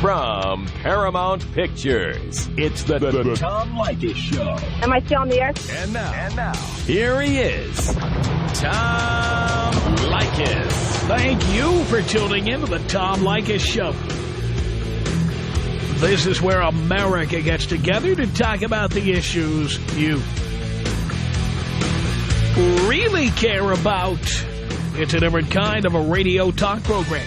From Paramount Pictures, it's the, the, the Tom Leykis Show. Am I still on the air? And now, and now, here he is, Tom Leykis. Thank you for tuning in to the Tom Leykis Show. This is where America gets together to talk about the issues you really care about. It's a different kind of a radio talk program.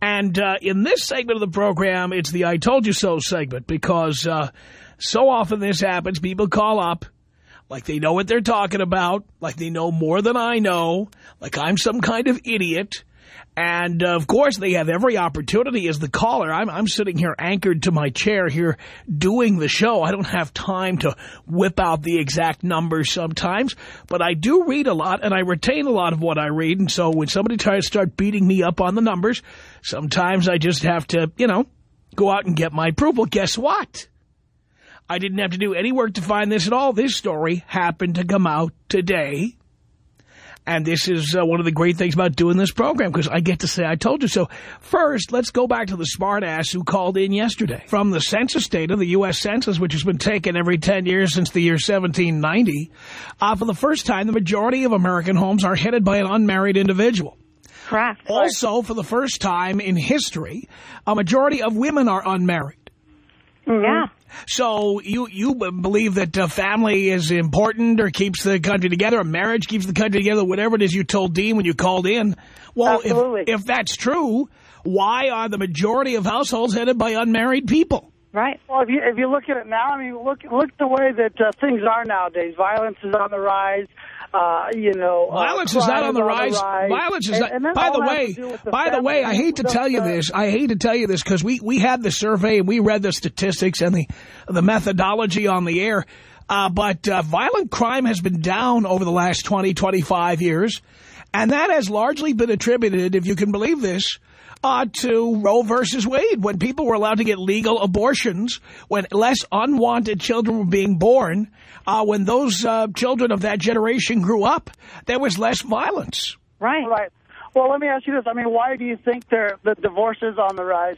And uh, in this segment of the program, it's the I Told You So segment because uh, so often this happens. People call up like they know what they're talking about, like they know more than I know, like I'm some kind of idiot. And, uh, of course, they have every opportunity as the caller. I'm, I'm sitting here anchored to my chair here doing the show. I don't have time to whip out the exact numbers sometimes. But I do read a lot, and I retain a lot of what I read. And so when somebody tries to start beating me up on the numbers, sometimes I just have to, you know, go out and get my. Well, guess what? I didn't have to do any work to find this at all. This story happened to come out today. And this is uh, one of the great things about doing this program, because I get to say, I told you so. First, let's go back to the smartass who called in yesterday. From the census data, the U.S. Census, which has been taken every 10 years since the year 1790, uh, for the first time, the majority of American homes are headed by an unmarried individual. Correct. Also, for the first time in history, a majority of women are unmarried. Yeah. So you you believe that uh, family is important or keeps the country together, or marriage keeps the country together, whatever it is you told Dean when you called in. Well, if, if that's true, why are the majority of households headed by unmarried people? Right. Well, if you if you look at it now, I mean, look look the way that uh, things are nowadays. Violence is on the rise. Uh, you know, uh, violence uh, is not on the, on rise. the rise. Violence is and, not. And by the way, the by the way, I hate to tell you this. I hate to tell you this because we we had the survey and we read the statistics and the the methodology on the air. Uh, but uh, violent crime has been down over the last 20, 25 years. And that has largely been attributed, if you can believe this, uh, to Roe versus Wade, when people were allowed to get legal abortions, when less unwanted children were being born, uh, when those uh, children of that generation grew up, there was less violence. Right. Right. Well, let me ask you this. I mean, why do you think there, the divorce is on the rise?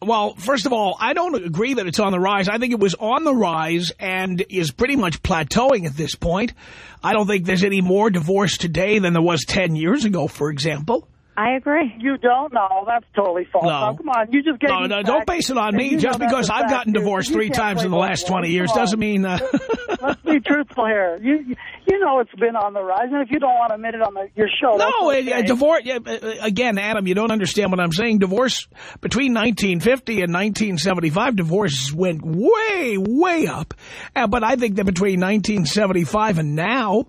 Well, first of all, I don't agree that it's on the rise. I think it was on the rise and is pretty much plateauing at this point. I don't think there's any more divorce today than there was 10 years ago, for example. I agree. You don't? know. that's totally false. No. come on. You just gave No, no, don't base it on me. Just because I've gotten divorced three times in the last 20 years doesn't mean... Uh... Let's be truthful here. You you know it's been on the rise, and if you don't want to admit it on the, your show, No, okay. uh, divorce... Uh, again, Adam, you don't understand what I'm saying. Divorce, between 1950 and 1975, divorce went way, way up. Uh, but I think that between 1975 and now...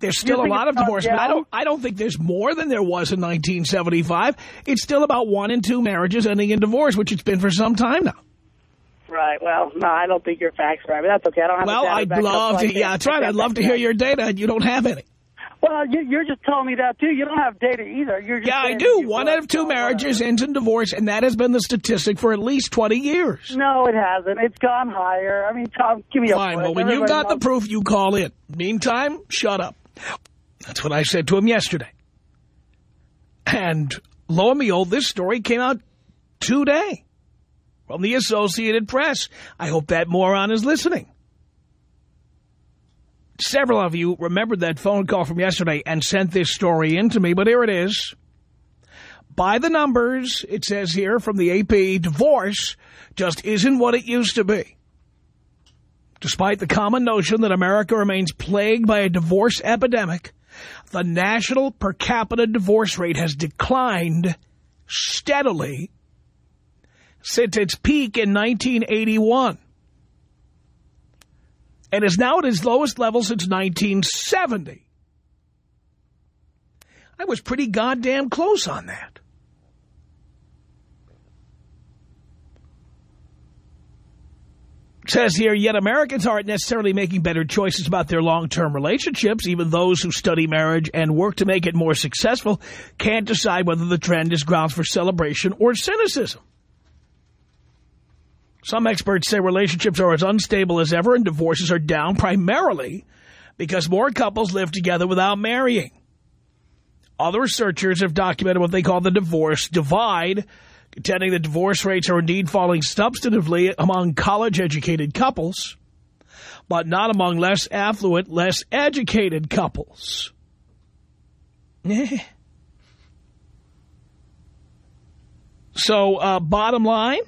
There's still a lot of divorce, but I don't I don't think there's more than there was in 1975. It's still about one in two marriages ending in divorce, which it's been for some time now. Right. Well, no, I don't think your facts are right, but that's okay. I don't have Well, I'd love to, yeah, that's right. I'd love to hear your data. And you don't have any. Well, you, are just telling me that, too. You don't have data either. Yeah, I do. One out of two marriages ends in divorce, and that has been the statistic for at least 20 years. No, it hasn't. It's gone higher. I mean, Tom, give me a Fine. Well, when you've got the proof, you call in. Meantime, shut up. That's what I said to him yesterday. And lo and behold, this story came out today from the Associated Press. I hope that moron is listening. Several of you remembered that phone call from yesterday and sent this story in to me, but here it is. By the numbers, it says here from the AP, divorce just isn't what it used to be. Despite the common notion that America remains plagued by a divorce epidemic, the national per capita divorce rate has declined steadily since its peak in 1981 and is now at its lowest level since 1970. I was pretty goddamn close on that. Says here, yet Americans aren't necessarily making better choices about their long-term relationships. Even those who study marriage and work to make it more successful can't decide whether the trend is grounds for celebration or cynicism. Some experts say relationships are as unstable as ever and divorces are down primarily because more couples live together without marrying. Other researchers have documented what they call the divorce divide, contending that divorce rates are indeed falling substantively among college-educated couples, but not among less affluent, less educated couples. so, uh, bottom line,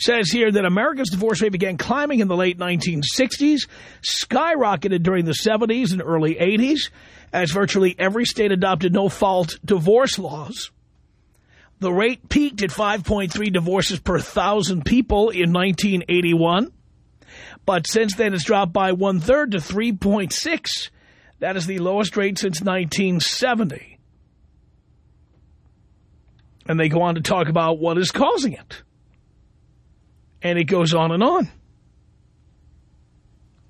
says here that America's divorce rate began climbing in the late 1960s, skyrocketed during the 70s and early 80s, as virtually every state adopted no-fault divorce laws. The rate peaked at 5.3 divorces per thousand people in 1981, but since then it's dropped by one-third to 3.6. That is the lowest rate since 1970. And they go on to talk about what is causing it. And it goes on and on.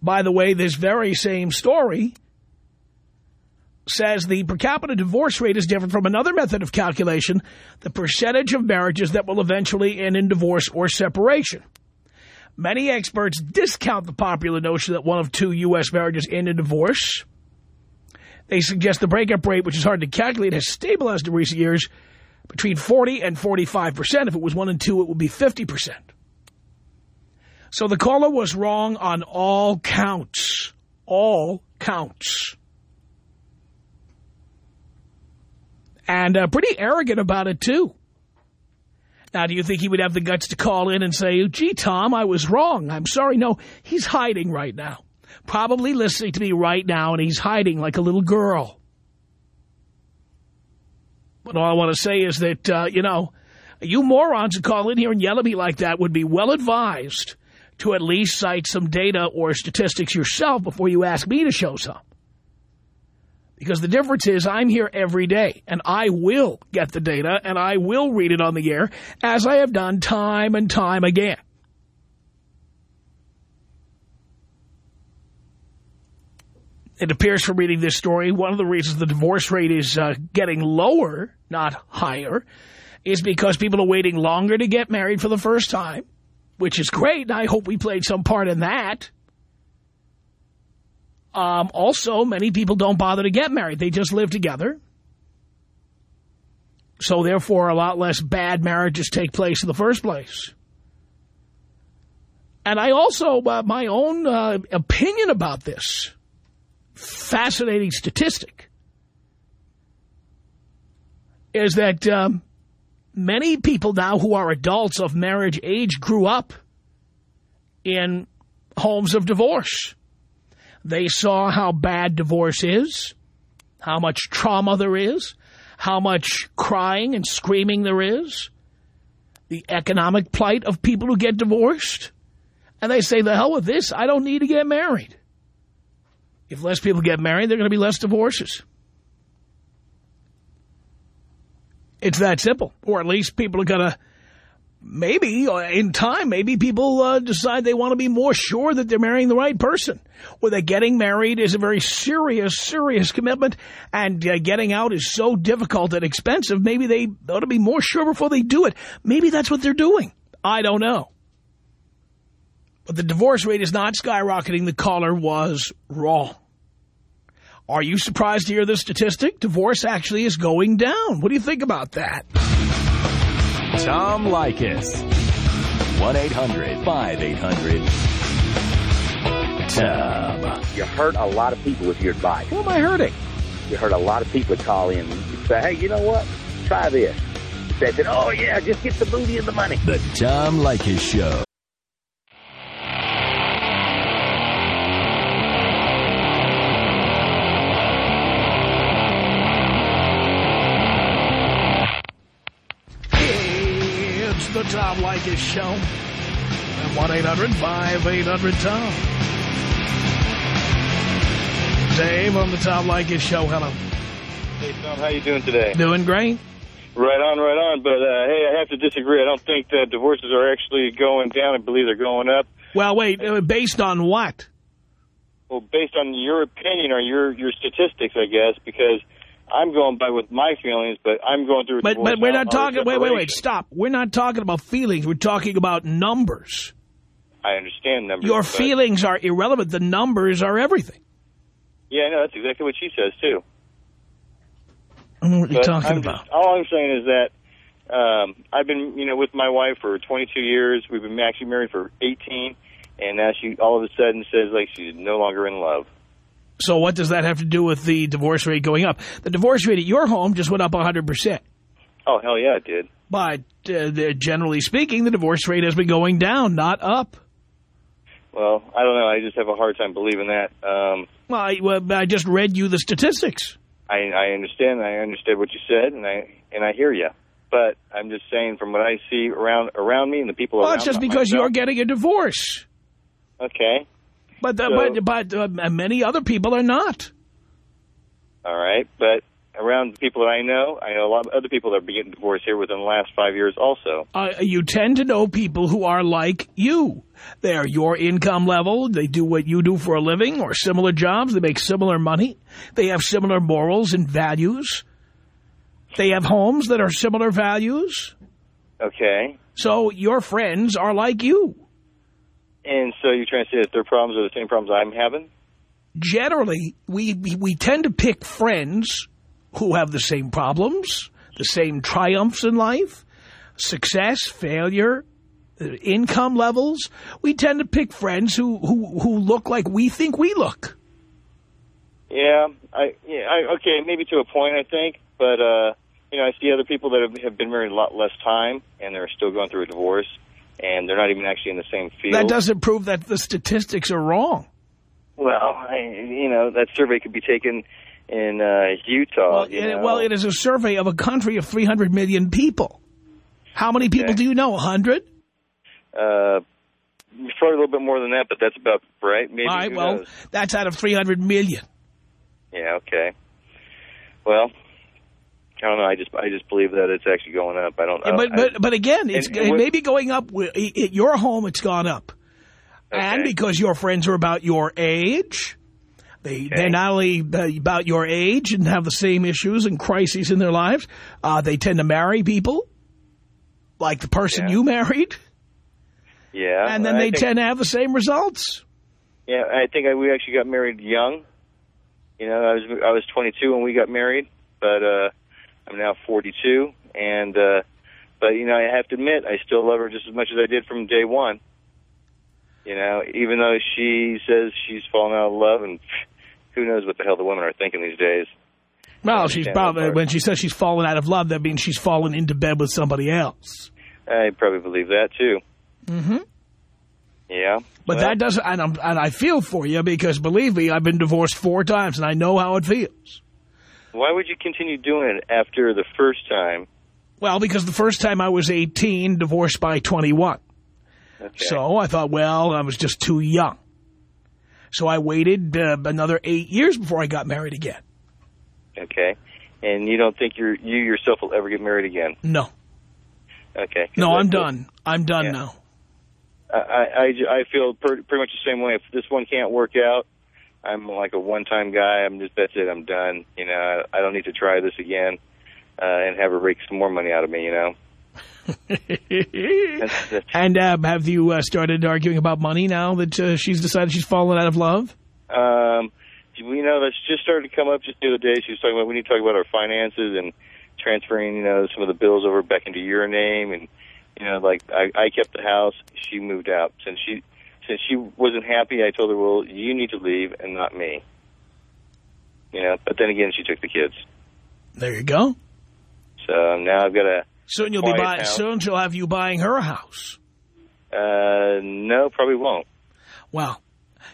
By the way, this very same story says the per capita divorce rate is different from another method of calculation, the percentage of marriages that will eventually end in divorce or separation. Many experts discount the popular notion that one of two U.S. marriages end in divorce. They suggest the breakup rate, which is hard to calculate, has stabilized in recent years between 40 and 45 percent. If it was one and two, it would be 50 percent. So the caller was wrong on all counts. All counts. And uh, pretty arrogant about it, too. Now, do you think he would have the guts to call in and say, gee, Tom, I was wrong. I'm sorry. No, he's hiding right now. Probably listening to me right now, and he's hiding like a little girl. But all I want to say is that, uh, you know, you morons who call in here and yell at me like that would be well advised to at least cite some data or statistics yourself before you ask me to show some. Because the difference is I'm here every day, and I will get the data, and I will read it on the air, as I have done time and time again. It appears from reading this story, one of the reasons the divorce rate is uh, getting lower, not higher, is because people are waiting longer to get married for the first time which is great, and I hope we played some part in that. Um, also, many people don't bother to get married. They just live together. So, therefore, a lot less bad marriages take place in the first place. And I also, uh, my own uh, opinion about this fascinating statistic is that um, many people now who are adults of marriage age grew up in homes of divorce. They saw how bad divorce is, how much trauma there is, how much crying and screaming there is, the economic plight of people who get divorced. And they say, the hell with this, I don't need to get married. If less people get married, there are going to be less divorces. It's that simple. Or at least people are going to, maybe uh, in time, maybe people uh, decide they want to be more sure that they're marrying the right person. Or that getting married is a very serious, serious commitment. And uh, getting out is so difficult and expensive. Maybe they ought to be more sure before they do it. Maybe that's what they're doing. I don't know. But the divorce rate is not skyrocketing. The caller was wrong. Are you surprised to hear this statistic? Divorce actually is going down. What do you think about that? Tom Leykis. 1-800-5800-TOM. You hurt a lot of people with your advice. Who am I hurting? You hurt a lot of people call in and say, hey, you know what? Try this. They said, oh, yeah, just get the booty and the money. The Tom Leykis Show. Tom Leykis Show. At 1-800-5800-TOM. Dave on the Tom Leykis Show. Hello. Hey, Tom, how you doing today? Doing great. Right on, right on. But, uh, hey, I have to disagree. I don't think that divorces are actually going down. I believe they're going up. Well, wait, uh, based on what? Well, based on your opinion or your, your statistics, I guess, because I'm going by with my feelings, but I'm going through But, but we're not talking, wait, wait, wait, stop. We're not talking about feelings. We're talking about numbers. I understand numbers. Your feelings are irrelevant. The numbers are everything. Yeah, I know. That's exactly what she says, too. I don't know what you're But talking I'm about. Just, all I'm saying is that um, I've been, you know, with my wife for 22 years. We've been actually married for 18, and now she all of a sudden says like she's no longer in love. So what does that have to do with the divorce rate going up? The divorce rate at your home just went up 100%. Oh hell yeah, it did. But uh, generally speaking, the divorce rate has been going down, not up. Well, I don't know. I just have a hard time believing that. Um, Well, I, well, I just read you the statistics. I, I understand. I understood what you said, and I and I hear you. But I'm just saying, from what I see around around me and the people around. Well, it's just because myself- you're getting a divorce. okay. But the, So- but but uh, many other people are not. All right, but around the people that I know, I know a lot of other people that are getting divorced here within the last five years also. Uh, you tend to know people who are like you. They're your income level. They do what you do for a living or similar jobs. They make similar money. They have similar morals and values. They have homes that are similar values. Okay. So your friends are like you. And so you're trying to say that their problems are the same problems I'm having? Generally, we, we, tend to pick friends who have the same problems, the same triumphs in life, success, failure, uh, income levels. We tend to pick friends who, who, who look like we think we look. Yeah, I yeah, I, okay, maybe to a point, I think, but uh, you know, I see other people that have, have been married a lot less time, and they're still going through a divorce, and they're not even actually in the same field. That doesn't prove that the statistics are wrong. Well, I, you know, that survey could be taken in uh, Utah. Well, you it, know. well, it is a survey of a country of 300 million people. How many people Okay. do you know? 100? uh, probably a little bit more than that, but that's about right. Maybe. All right, well, knows? that's out of 300 million. Yeah, okay. Well, I don't know. I just I just believe that it's actually going up. I don't. Yeah, but, I, but, but again, it's and- it may be going up. At your home, it's gone up. And because your friends are about your age, they, they're not only about your age and have the same issues and crises in their lives, uh, they tend to marry people like the person Yeah. you married, yeah, and then I they tend to have the same results. Yeah, I think I, we actually got married young. You know, I was I was 22 when we got married, but uh, I'm now 42, and uh, but you know, I have to admit, I still love her just as much as I did from day one. You know, even though she says she's fallen out of love, and who knows what the hell the women are thinking these days. Well, she's probably when she says she's fallen out of love, that means she's fallen into bed with somebody else. I probably believe that too. Mm-hmm. Yeah, But Well, that doesn't, and, I'm, and I feel for you because believe me, I've been divorced four times and I know how it feels. Why would you continue doing it after the first time? Well, because the first time I was 18, divorced by 21. Okay. So I thought, well, I was just too young. So I waited uh, another eight years before I got married again. Okay, and you don't think you're you yourself will ever get married again? No. Okay. No, I'm feel- done. I'm done Yeah. now. I, I, I feel pretty much the same way. If this one can't work out, I'm like a one-time guy. I'm just that's it. I'm done. You know, I, I don't need to try this again uh, and have her rake some more money out of me. You know. That's, that's, and uh, have you uh, started arguing about money now that uh, she's decided she's fallen out of love? um, you know, that's just started to come up just the other day. She was talking about we need to talk about our finances and transferring, you know, some of the bills over back into your name, and you know, like I, I kept the house. She moved out since she since she wasn't happy. I told her, well, you need to leave and not me. You know, but then again, she took the kids. There you go. So now I've got a Soon you'll be buying. house. Soon she'll have you buying her a house. uh, no, probably won't. Well,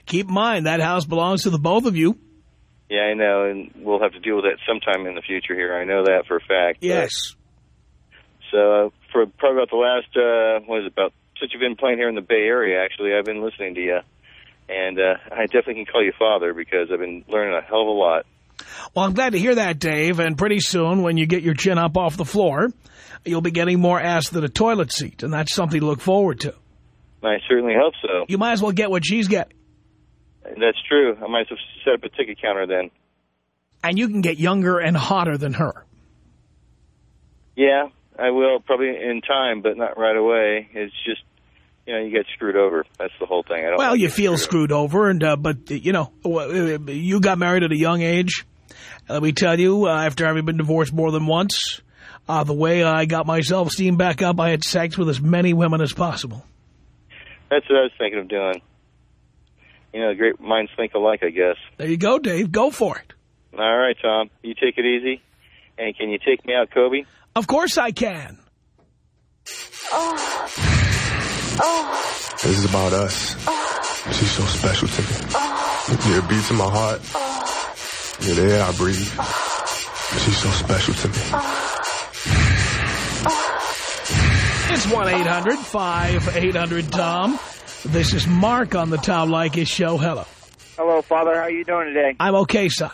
keep in mind that house belongs to the both of you. Yeah, I know, and we'll have to deal with that sometime in the future. Here, I know that for a fact. but- Yes. So uh, for probably about the last, uh, what is it, about, since you've been playing here in the Bay Area, actually, I've been listening to you. And uh, I definitely can call you father because I've been learning a hell of a lot. Well, I'm glad to hear that, Dave. And pretty soon, when you get your chin up off the floor, you'll be getting more ass than a toilet seat. And that's something to look forward to. I certainly hope so. You might as well get what she's getting. That's true. I might as well set up a ticket counter then. And you can get younger and hotter than her. Yeah, I will probably in time, but not right away. It's just, you know, you get screwed over. That's the whole thing. I don't Well, you feel screwed over, and uh, but, you know, uh, you got married at a young age. Let me tell you, uh, after having been divorced more than once, uh, the way I got my self-esteem back up, I had sex with as many women as possible. That's what I was thinking of doing. You know, great minds think alike, I guess. There you go, Dave. Go for it. All right, Tom. You take it easy. And can you take me out, Kobe? Of course I can. This is about us. She's so special to me. You're a beat to my heart. You're the air I breathe. She's so special to me. It's 1-800-5800-TOM. This is Mark on the Tom Leykis show. Hello. Hello, Father. How are you doing today? I'm okay, son.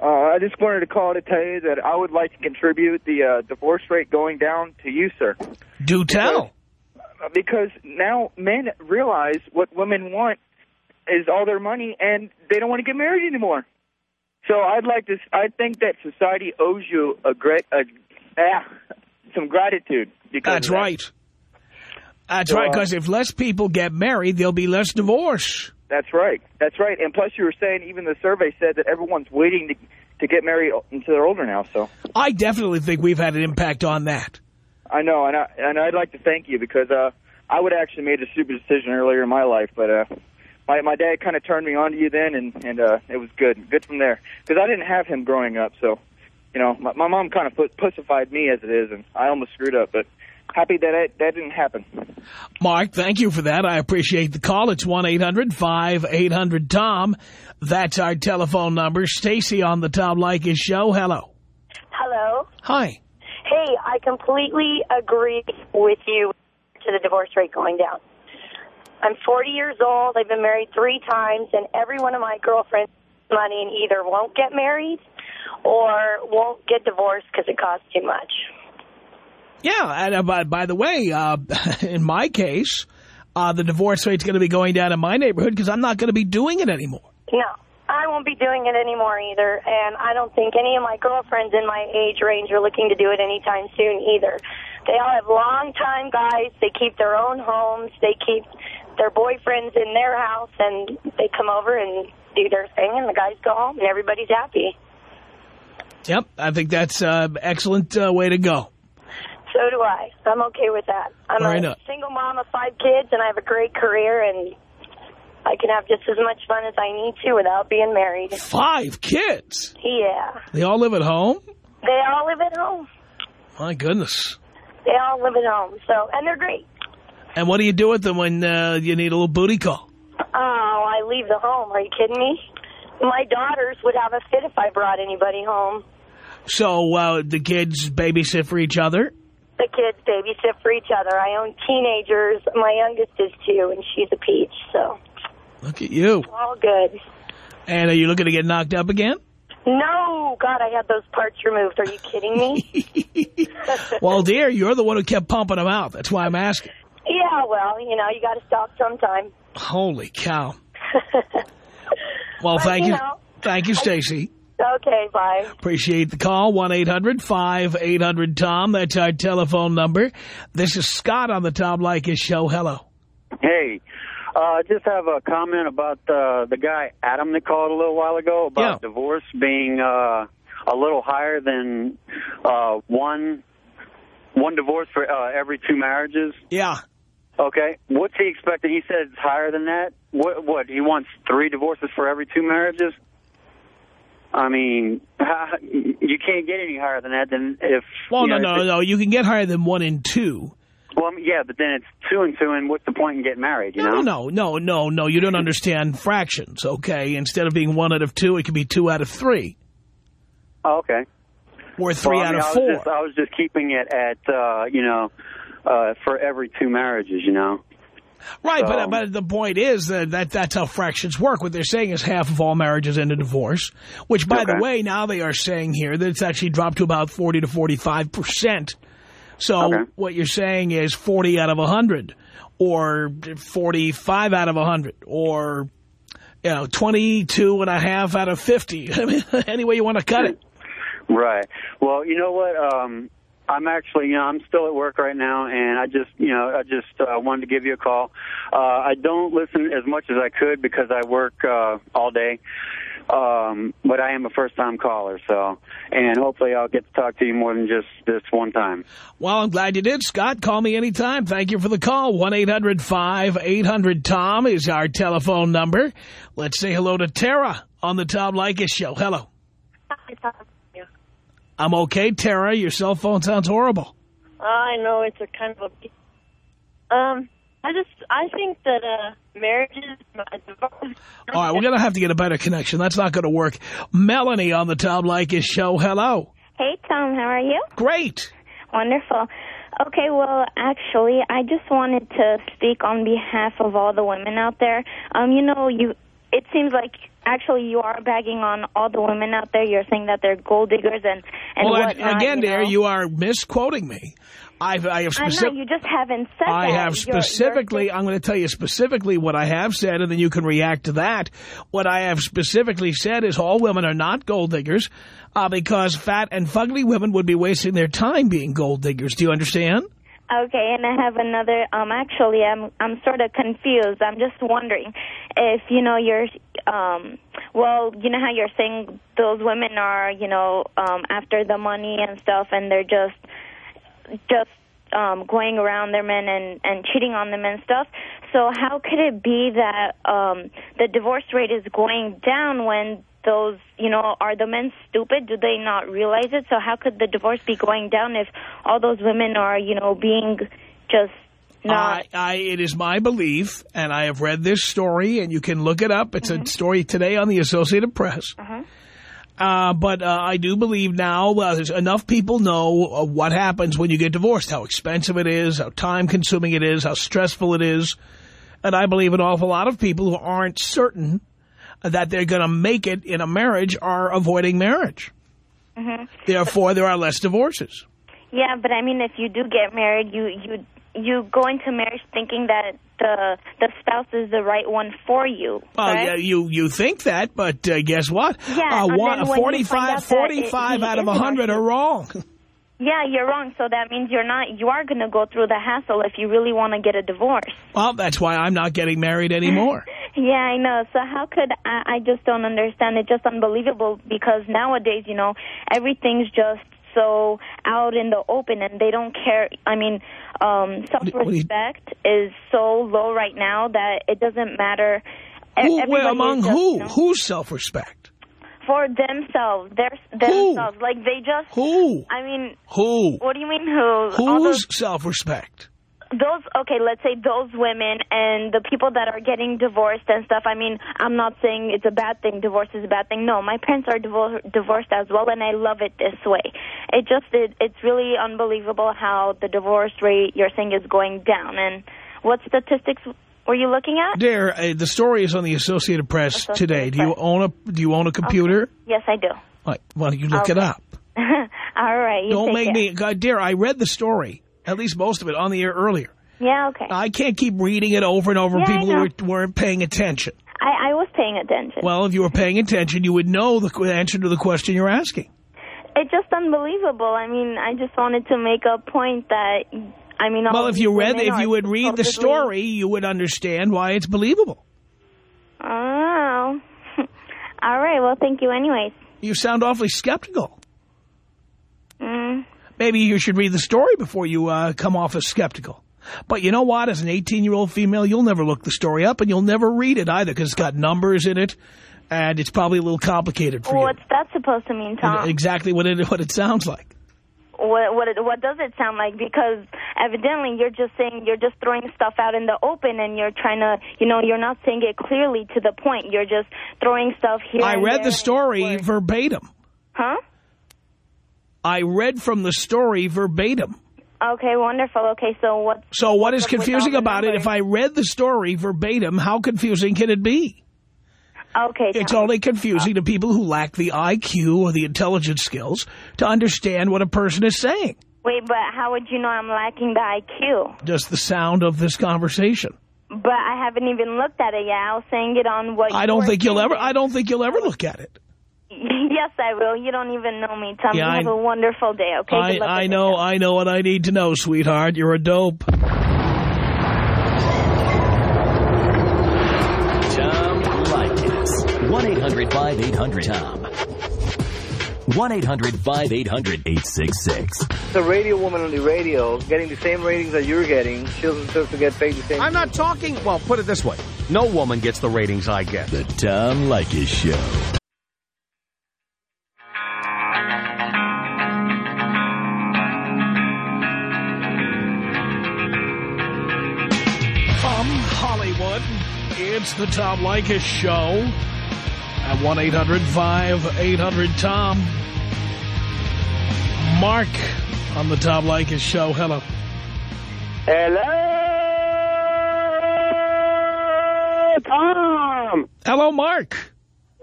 Uh, I just wanted to call to tell you that I would like to contribute the uh, divorce rate going down to you, sir. Do tell. Uh, Because now men realize what women want is all their money, and they don't want to get married anymore. So I'd like to. I think that society owes you a great, a, ah, some gratitude. Because That's that. right. That's So, right, uh, because if less people get married, there'll be less divorce. That's right. That's right. And plus, you were saying even the survey said that everyone's waiting to to get married until they're older now. So. I definitely think we've had an impact on that. I know, and I and I'd like to thank you because uh, I would have actually made a stupid decision earlier in my life, but uh, my my dad kind of turned me on to you then, and and uh, it was good, good from there because I didn't have him growing up, so you know my, my mom kind of pussified me as it is, and I almost screwed up, but happy that it, that didn't happen. Mark, thank you for that. I appreciate the call. It's 1-800-5800-TOM. That's our telephone number. Stacy on the Tom Leykis show. Hello. Hello. Hi. Hey, I completely agree with you to the divorce rate going down. I'm 40 years old. I've been married three times, and every one of my girlfriends has money and either won't get married or won't get divorced because it costs too much. Yeah, and uh, by, by the way, uh, in my case, uh, the divorce rate's going to be going down in my neighborhood because I'm not going to be doing it anymore. No, I won't be doing it anymore either, and I don't think any of my girlfriends in my age range are looking to do it anytime soon either. They all have long-time guys. They keep their own homes. They keep their boyfriends in their house, and they come over and do their thing, and the guys go home, and everybody's happy. Yep, I think that's an excellent uh, way to go. So do I. I'm okay with that. I'm All a single mom of five kids, and I have a great career, and I can have just as much fun as I need to without being married. Five kids. Yeah. They all live at home? They all live at home. My goodness. They all live at home. So, and they're great. And what do you do with them when uh, you need a little booty call? Oh, I leave the home. Are you kidding me? My daughters would have a fit if I brought anybody home. So uh, the kids babysit for each other? The kids babysit for each other. I own teenagers. My youngest is two, and she's a peach. So, Look at you. all good. And are you looking to get knocked up again? No, God, I had those parts removed. Are you kidding me? Well, dear, you're the one who kept pumping them out. That's why I'm asking. yeah, well, you know, you got to stop sometime. Holy cow. Well, But, thank you you. know, Thank you, Stacy. Okay, bye. Appreciate the call. 1-800-5800-TOM. That's our telephone number. This is Scott on the Tom Leykis show. Hello. Hey, uh, just have a comment about uh, the guy Adam that called a little while ago about Yeah. divorce being uh, a little higher than uh, one one divorce for uh, every two marriages. Yeah. Okay, what's he expecting? He said it's higher than that. What? What? He wants three divorces for every two marriages. I mean, you can't get any higher than that. Than if Well, you no, know, no, if no. You can get higher than one in two. Well, yeah, but then it's two and two, and what's the point in getting married? You No, know? no, no, no, no. You don't understand fractions, okay? Instead of being one out of two, it could be two out of three. Oh, okay. Or three Well, I out of I was four. Just, I was just keeping it at, uh, you know, uh, for every two marriages, you know. Right, So- but but the point is that, that that's how fractions work. What they're saying is half of all marriages end in divorce, which, by the way, now they are saying here that it's actually dropped to about 40 to 45 percent. So Okay. what you're saying is 40 out of 100, or 45 out of 100, or you know 22 and a half out of 50. I mean, any way you want to cut it. Right. Well, you know what? Um, I'm actually, you know, I'm still at work right now, and I just, you know, I just uh, wanted to give you a call. Uh, I don't listen as much as I could because I work uh, all day, um, but I am a first-time caller, so, and hopefully I'll get to talk to you more than just this one time. Well, I'm glad you did, Scott. Call me anytime. Thank you for the call. 1-800-5800-TOM is our telephone number. Let's say hello to Tara on the Tom Leykis Show. Hello. I'm okay, Tara. Your cell phone sounds horrible. I know it's a kind of a. Um, I just I think that uh, marriages, divorce. All right, we're going to have to get a better connection. That's not going to work. Melanie on the Tom Leykis Show. Hello. Hey, Tom, how are you? Great. Wonderful. Okay, well, actually, I just wanted to speak on behalf of all the women out there. Um, you know, you it seems like actually you are bagging on all the women out there. You're saying that they're gold diggers and and well, whatnot. again, you dear, know? you are misquoting me. I've, I have I know specific. you just haven't said I that. have You're- you're specifically, I'm going to tell you specifically what I have said, and then you can react to that. What I have specifically said is all women are not gold diggers uh, because fat and fugly women would be wasting their time being gold diggers. Do you understand? Okay, and I have another. Um, actually, I'm I'm sort of confused. I'm just wondering if you know you're. Um, well, you know how you're saying those women are, you know, um, after the money and stuff, and they're just just um, going around their men and and cheating on them and stuff. So how could it be that um, the divorce rate is going down when those, you know, are the men stupid? Do they not realize it? So how could the divorce be going down if all those women are, you know, being just not... I, I, it is my belief, and I have read this story, and you can look it up. It's a story today on the Associated Press. Uh, but uh, I do believe now uh, there's enough people know uh, what happens when you get divorced, how expensive it is, how time-consuming it is, how stressful it is. And I believe an awful lot of people who aren't certain that they're going to make it in a marriage are avoiding marriage. hmm Therefore, there are less divorces. Yeah, but I mean, if you do get married, you you you go into marriage thinking that the the spouse is the right one for you. Well, right? yeah, you, you think that, but uh, guess what? Yeah, uh, one, then when you find 45, out 45 out of isn't 100 are wrong. Yeah, you're wrong. So that means you're not. You are going to go through the hassle if you really want to get a divorce. Well, that's why I'm not getting married anymore. Yeah, I know. So how could I? I just don't understand. It's just unbelievable because nowadays, you know, everything's just so out in the open, and they don't care. I mean, um, self-respect is so low right now that it doesn't matter. Who, well, among just, who? you know, Whose self-respect? for themselves, their themselves. Like they just. Who? I mean, Who? what do you mean who? Those Whose self-respect? Those okay let's say those women and the people that are getting divorced and stuff i mean i'm not saying it's a bad thing divorce is a bad thing no my parents are divor- divorced as well and i love it this way it just it, it's really unbelievable how the divorce rate you're saying is going down and what statistics were you looking at Dear, uh, the story is on the Associated Press today. Do you own a Do you own a computer? yes i do Right, Why don't you look it up? all right you Don't make care. me, God, dear. I read the story, at least most of it, on the air earlier. yeah okay I can't keep reading it over and over. Yeah, People who weren't paying attention. I, I was paying attention Well, if you were paying attention, you would know the answer to the question you're asking. it's just unbelievable i mean i just wanted to make a point that i mean Well, if you read, if you would read the story, you would understand why it's believable. Oh. All right. Well, thank you anyways. You sound awfully skeptical. Mm. Maybe you should read the story before you uh, come off as skeptical. But you know what? As an 18-year-old female, you'll never look the story up, and you'll never read it either, because it's got numbers in it, and it's probably a little complicated for you. What's that supposed to mean, Tom? Exactly what it what it sounds like. What what it, what does it sound like? Because evidently you're just saying you're just throwing stuff out in the open, and you're trying to, you know, you're not saying it clearly to the point. You're just throwing stuff here. I read the story verbatim. Huh? I read from the story verbatim. Okay, wonderful. Okay, so what? So what is what's up with confusing about it? If I read the story verbatim, how confusing can it be? Okay. It's only confusing to people who lack the IQ or the intelligence skills to understand what a person is saying. Wait, but how would you know I'm lacking the IQ? Just the sound of this conversation. But I haven't even looked at it yet. I was saying it on what. I don't think you'll ever. I don't think you'll ever look at it. yes, I will. You don't even know me, Tom. Yeah, you have I- a wonderful day. Okay. I Good luck I with know. I know what I need to know, sweetheart. You're a dope. Tom Leykis. 1-800-5800-TOM. 1-800-5800-866. The radio woman on the radio getting the same ratings that you're getting, she doesn't deserve to get paid the same. I'm not talking, well, put it this way. No woman gets the ratings I get. The Tom Leykis Show. It's the Tom Leykis Show at 1-800-5800-TOM. Mark on the Tom Leykis Show. Hello. Hello, Tom. Hello, Mark.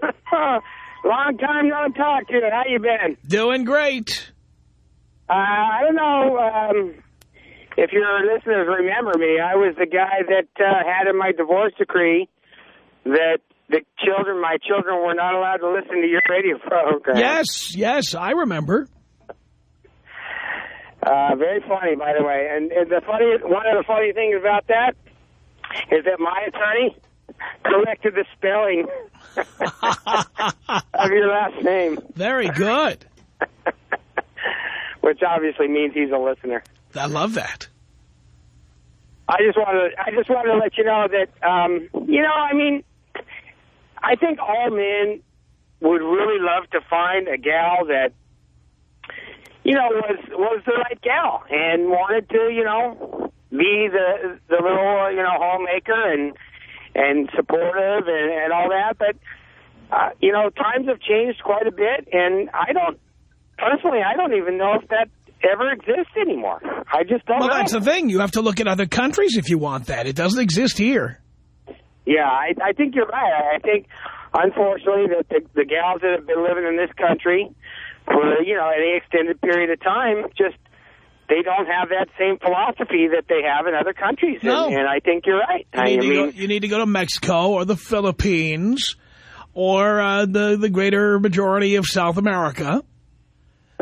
Long time no talk to you. How you been? Doing great. Uh, I don't know um, if your listeners remember me. I was the guy that uh, had in my divorce decree that the children, my children, were not allowed to listen to your radio program. Yes, yes, I remember. Uh, very funny, by the way. And, and the funny, one of the funny things about that is that my attorney corrected the spelling of your last name, Very good. which obviously means he's a listener. I love that. I just wanted, to, I just wanted to let you know that, um, you know, I mean, I think all men would really love to find a gal that, you know, was was the right gal and wanted to, you know, be the the little, you know, homemaker and and supportive and, and all that. But uh, you know, times have changed quite a bit, and I don't personally, I don't even know if that ever exists anymore. I just don't Well, know. that's the thing. You have to look at other countries if you want that. It doesn't exist here. Yeah, I, I think you're right. I think, unfortunately, that the, the gals that have been living in this country for, you know, any extended period of time, just, they don't have that same philosophy that they have in other countries. No. And, and I think you're right. You I need, to mean, go, you need to go to Mexico or the Philippines or uh, the, the greater majority of South America.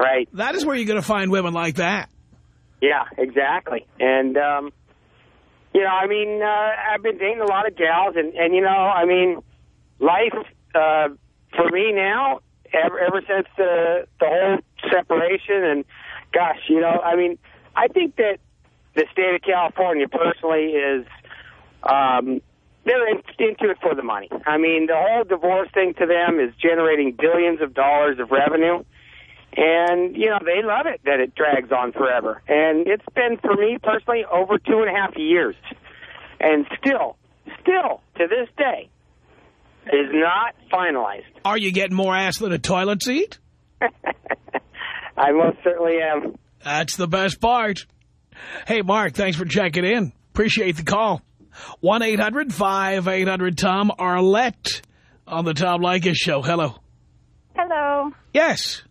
Right. That is where you're going to find women like that. Yeah, exactly. And, um, you know, I mean, uh, I've been dating a lot of gals, and, and you know, I mean, life uh, for me now, ever, ever since the, the whole separation, and gosh, you know, I mean, I think that the state of California personally is, um, they're in, into it for the money. I mean, the whole divorce thing to them is generating billions of dollars of revenue. And, you know, they love it that it drags on forever. And it's been, for me personally, over two and a half years. And still, still, to this day, is not finalized. Are you getting more ass than a toilet seat? I most certainly am. That's the best part. Hey, Mark, thanks for checking in. Appreciate the call. 1-800-5800-TOM. Arlette on the Tom Leykis Show. Hello. Hello. Yes.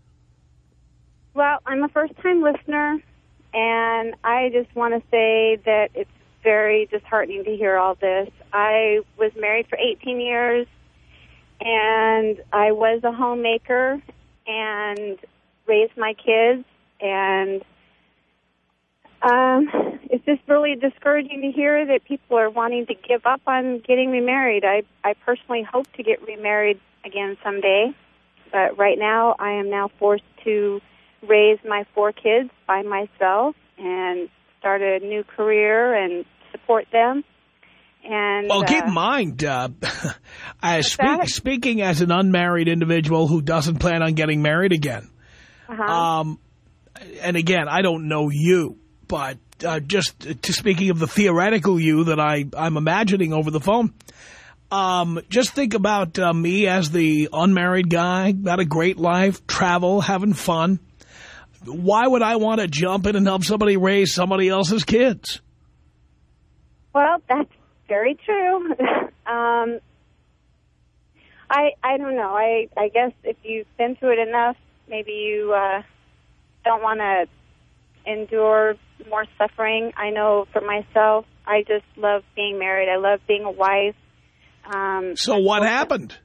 Well, I'm a first-time listener, and I just want to say that it's very disheartening to hear all this. I was married for 18 years, and I was a homemaker and raised my kids, and um, it's just really discouraging to hear that people are wanting to give up on getting remarried. I, I personally hope to get remarried again someday, but right now I am now forced to raise my four kids by myself and start a new career and support them. And Well, keep uh, in mind, uh, as speak, speaking as an unmarried individual who doesn't plan on getting married again, uh-huh. um, and again, I don't know you, but uh, just to speaking of the theoretical you that I, I'm imagining over the phone, um, just think about uh, me as the unmarried guy, got a great life, travel, having fun. Why would I want to jump in and help somebody raise somebody else's kids? Well, that's very true. um, I I don't know. I I guess if you've been through it enough, maybe you uh, don't want to endure more suffering. I know for myself, I just love being married. I love being a wife. Um, So what happened?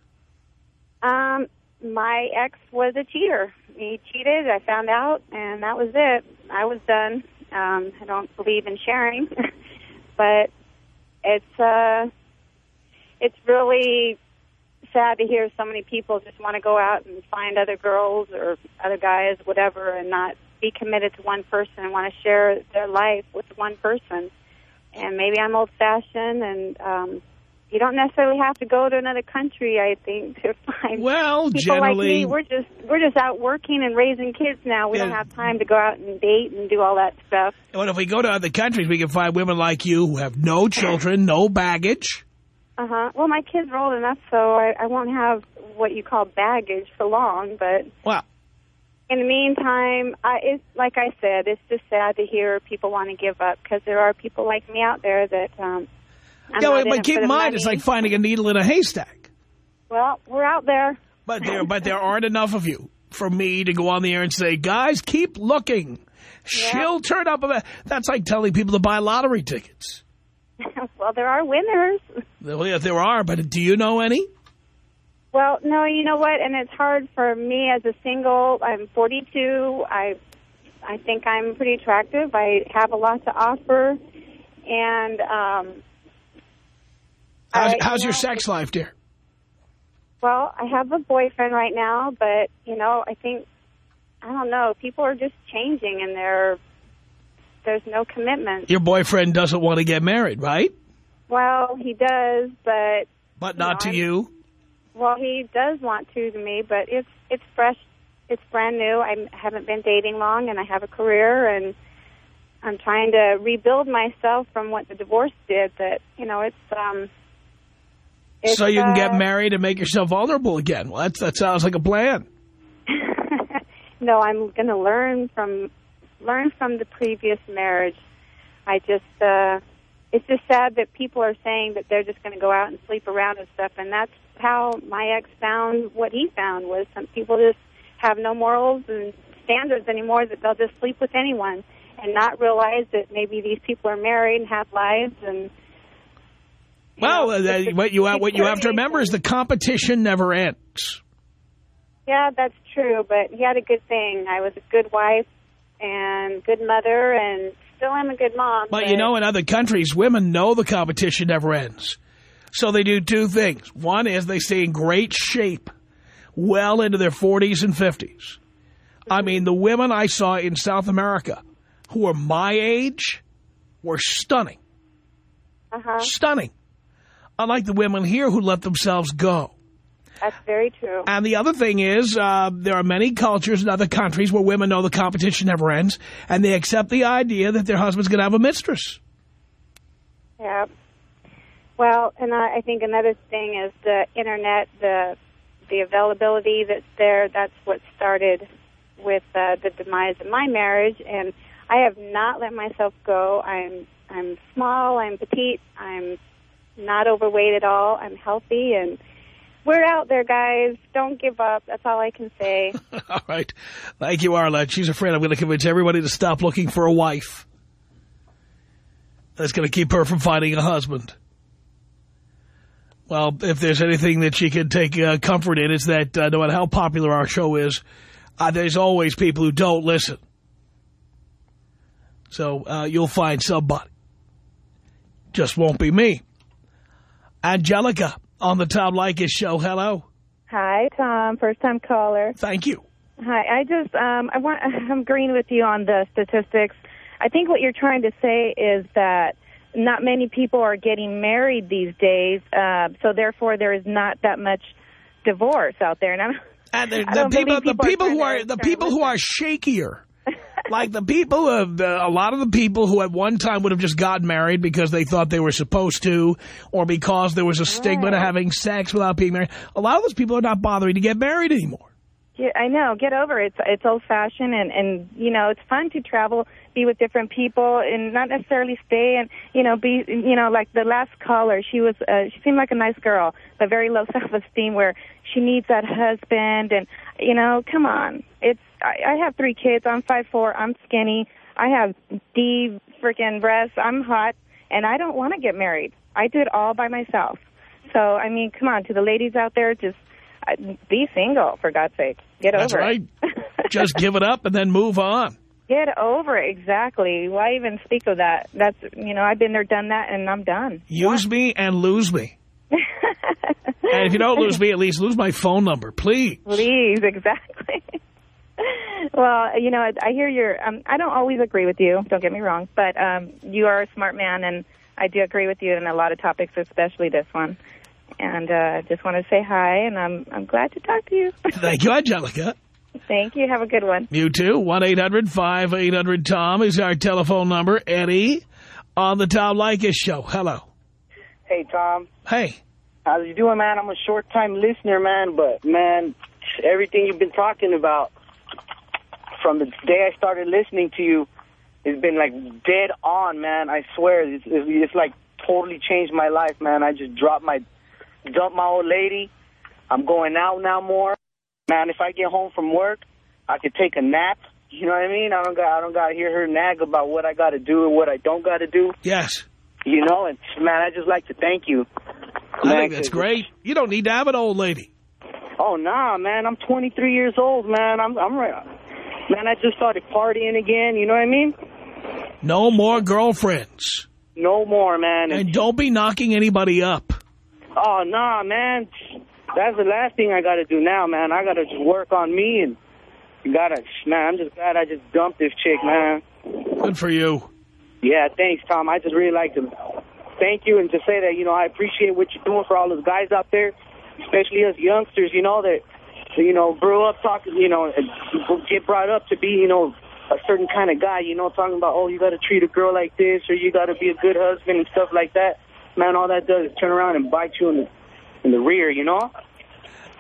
um, my ex was a cheater. He cheated. I found out, and that was it. I was done. Um, I don't believe in sharing, but it's uh, it's really sad to hear so many people just want to go out and find other girls or other guys, whatever, and not be committed to one person and want to share their life with one person. And maybe I'm old-fashioned, and um, you don't necessarily have to go to another country. I think to find well, people like me. We're just we're just out working and raising kids now. We don't have time to go out and date and do all that stuff. Well, if we go to other countries, we can find women like you who have no children, no baggage. Uh huh. Well, my kids are old enough, so I, I won't have what you call baggage for long. But well, in the meantime, I, it's like I said, it's just sad to hear people want to give up because there are people like me out there that. um I'm Yeah, but keep in mind, it's like finding a needle in a haystack. Well, we're out there. But there, but there aren't enough of you for me to go on the air and say, guys, keep looking. She'll turn up. That's like telling people to buy lottery tickets. well, there are winners. Well, yeah, there are, but do you know any? Well, no, you know what? And it's hard for me as a single. I'm 42. I I think I'm pretty attractive. I have a lot to offer, and um, How's, I- how's you your know, sex life, dear? Well, I have a boyfriend right now, but you know, I think I don't know. People are just changing, and there there's no commitment. Your boyfriend doesn't want to get married, right? Well, he does, but But not to you. well, he does want to to me, but it's it's fresh, it's brand new. I haven't been dating long, and I have a career, and I'm trying to rebuild myself from what the divorce did. But you know, it's um. It's, so you can get uh, married and make yourself vulnerable again. Well, that's, that sounds like a plan. no, I'm going to learn from learn from the previous marriage. I just uh it's just sad that people are saying that they're just going to go out and sleep around and stuff and that's how my ex found what he found was some people just have no morals and standards anymore that they'll just sleep with anyone and not realize that maybe these people are married and have lives and Well, uh, what you what you have to remember is the competition never ends. Yeah, that's true, but he had a good thing. I was a good wife and good mother and still am a good mom. But you know, in other countries, women know the competition never ends. So they do two things. One is they stay in great shape well into their 40s and 50s. I mean, the women I saw in South America who were my age were stunning. uh-huh. Stunning. Unlike the women here who let themselves go. That's very true. And the other thing is, uh, there are many cultures in other countries where women know the competition never ends, and they accept the idea that their husband's going to have a mistress. Yeah. Well, and I, I think another thing is the internet, the the availability that's there. That's what started with uh, the demise of my marriage, and I have not let myself go. I'm I'm small. I'm petite. I'm not overweight at all. I'm healthy, and we're out there, guys. Don't give up. That's all I can say. All right. Thank you, Arlette. She's afraid I'm going to convince everybody to stop looking for a wife. That's going to keep her from finding a husband. Well, if there's anything that she can take uh, comfort in, it's that uh, no matter how popular our show is, uh, there's always people who don't listen. So uh, you'll find somebody. Just won't be me. Angelica on the Tom Leykis show. Hello. Hi, Tom. First time caller. Thank you. Hi. I just um I want I'm agreeing with you on the statistics. I think what you're trying to say is that not many people are getting married these days, uh, so therefore there is not that much divorce out there. And I'm, And the, I the don't people, the people who are the people who are shakier, like the people of the, a lot of the people who at one time would have just gotten married because they thought they were supposed to, or because there was a stigma to having sex without being married. A lot of those people are not bothering to get married anymore. Get, I know. Get over it. It's it's old fashioned, and and you know it's fun to travel, be with different people, and not necessarily stay and you know be you know like the last caller. She was uh, she seemed like a nice girl, but very low self esteem, where she needs that husband, and you know, come on. It's I, I have three kids. I'm five four. I'm skinny. I have D freaking breasts. I'm hot, and I don't want to get married. I do it all by myself. So I mean, come on, to the ladies out there, just uh, be single for God's sake. Get That's over right. it. Just give it up and then move on. Get over it. Exactly. Why even speak of that? That's you know, I've been there, done that, and I'm done. Use me and lose me. and if you don't lose me, at least lose my phone number, please. Please, exactly. well, you know, I, I hear your. Um, I don't always agree with you. Don't get me wrong, but um, you are a smart man, and I do agree with you in a lot of topics, especially this one. And uh, just want to say hi, and I'm I'm glad to talk to you. Thank you, Angelica. Thank you. Have a good one. You too. 1-800-5800-TOM is our telephone number. Eddie on the Tom Leykis Show. Hello. Hey, Tom. Hey. How you doing, man? I'm a short-time listener, man, but, man, everything you've been talking about from the day I started listening to you has been, like, dead on, man. I swear. It's, it's, it's like, totally changed my life, man. I just dropped my, dumped my old lady. I'm going out now more. Man, if I get home from work, I could take a nap. You know what I mean? I don't got I don't got to hear her nag about what I got to do and what I don't got to do. Yes. You know, and man, I just like to thank you. I Man, think that's great. You don't need to have an old lady. Oh nah, man, I'm 23 years old, man. I'm I'm right. Man, I just started partying again. You know what I mean? No more girlfriends. No more, man. And don't be knocking anybody up. Oh nah, man. That's the last thing I got to do now, man. I got to just work on me and gotta. Man, I'm just glad I just dumped this chick, man. Good for you. Yeah, thanks, Tom. I just really like to thank you and to say that, you know, I appreciate what you're doing for all those guys out there, especially us youngsters, you know, that, you know, grew up talking, you know, and get brought up to be, you know, a certain kind of guy, you know, talking about, oh, you got to treat a girl like this or you got to be a good husband and stuff like that. Man, all that does is turn around and bite you in the, in the rear, you know?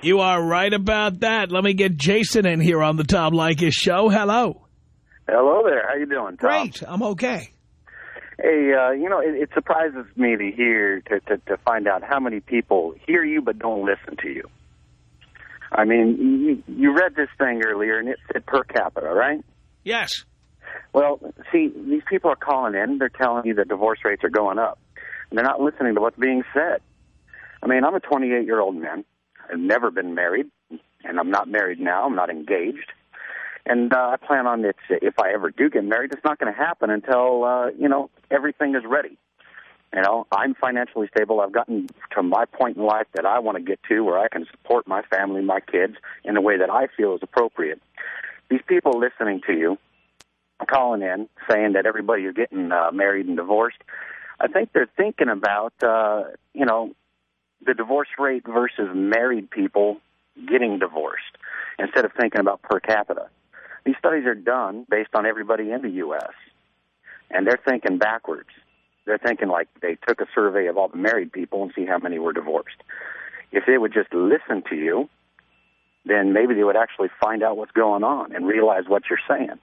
You are right about that. Let me get Jason in here on the Tom Leykis Show. Hello. Hello there. How you doing, Tom? Great. I'm okay. Hey, uh, you know, it, it surprises me to hear to, to to find out how many people hear you but don't listen to you. I mean, you, you read this thing earlier, and it said per capita, right? Yes. Well, see, these people are calling in. They're telling you that divorce rates are going up. And they're not listening to what's being said. I mean, I'm a 28-year-old man. I've never been married, and I'm not married now. I'm not engaged. And uh, I plan on it. If I ever do get married, it's not going to happen until uh, you know everything is ready. You know, I'm financially stable. I've gotten to my point in life that I want to get to, where I can support my family, my kids, in the way that I feel is appropriate. These people listening to you, calling in, saying that everybody is getting uh, married and divorced. I think they're thinking about, uh, you know, the divorce rate versus married people getting divorced instead of thinking about per capita. These studies are done based on everybody in the U.S., and they're thinking backwards. They're thinking like they took a survey of all the married people and see how many were divorced. If they would just listen to you, then maybe they would actually find out what's going on and realize what you're saying.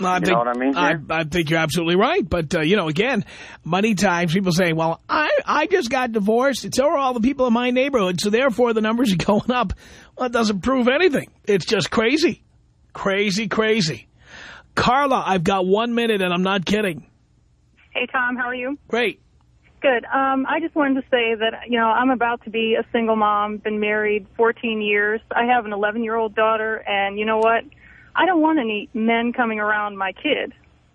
I You think, know what I mean, I, I think you're absolutely right. But, uh, you know, again, many times people say, well, I, I just got divorced. It's over all the people in my neighborhood, so therefore the numbers are going up. Well, it doesn't prove anything. It's just crazy. Crazy, crazy. Carla, I've got one minute, and I'm not kidding. Hey, Tom, how are you? Great. Good. Um, I just wanted to say that, you know, I'm about to be a single mom, been married 14 years. I have an 11-year-old daughter, and you know what? I don't want any men coming around my kid.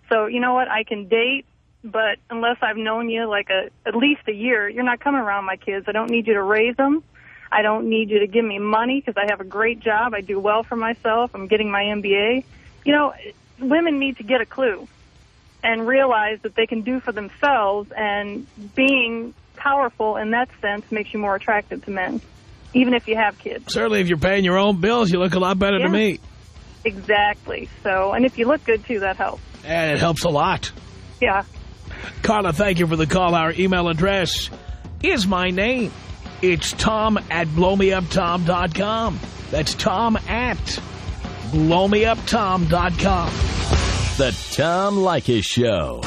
So, you know what? I can date, but unless I've known you like a at least a year, you're not coming around my kids. I don't need you to raise them. I don't need you to give me money because I have a great job. I do well for myself. I'm getting my MBA. You know, women need to get a clue and realize that they can do for themselves and being powerful in that sense makes you more attractive to men, even if you have kids. Certainly, if you're paying your own bills, you look a lot better Yeah. to me. Exactly. So, and if you look good too, that helps. And it helps a lot. Yeah. Carla, thank you for the call. Our email address is my name. It's tom at blowmeuptom.com. That's Tom at blowmeuptom.com. The Tom Leykis Show.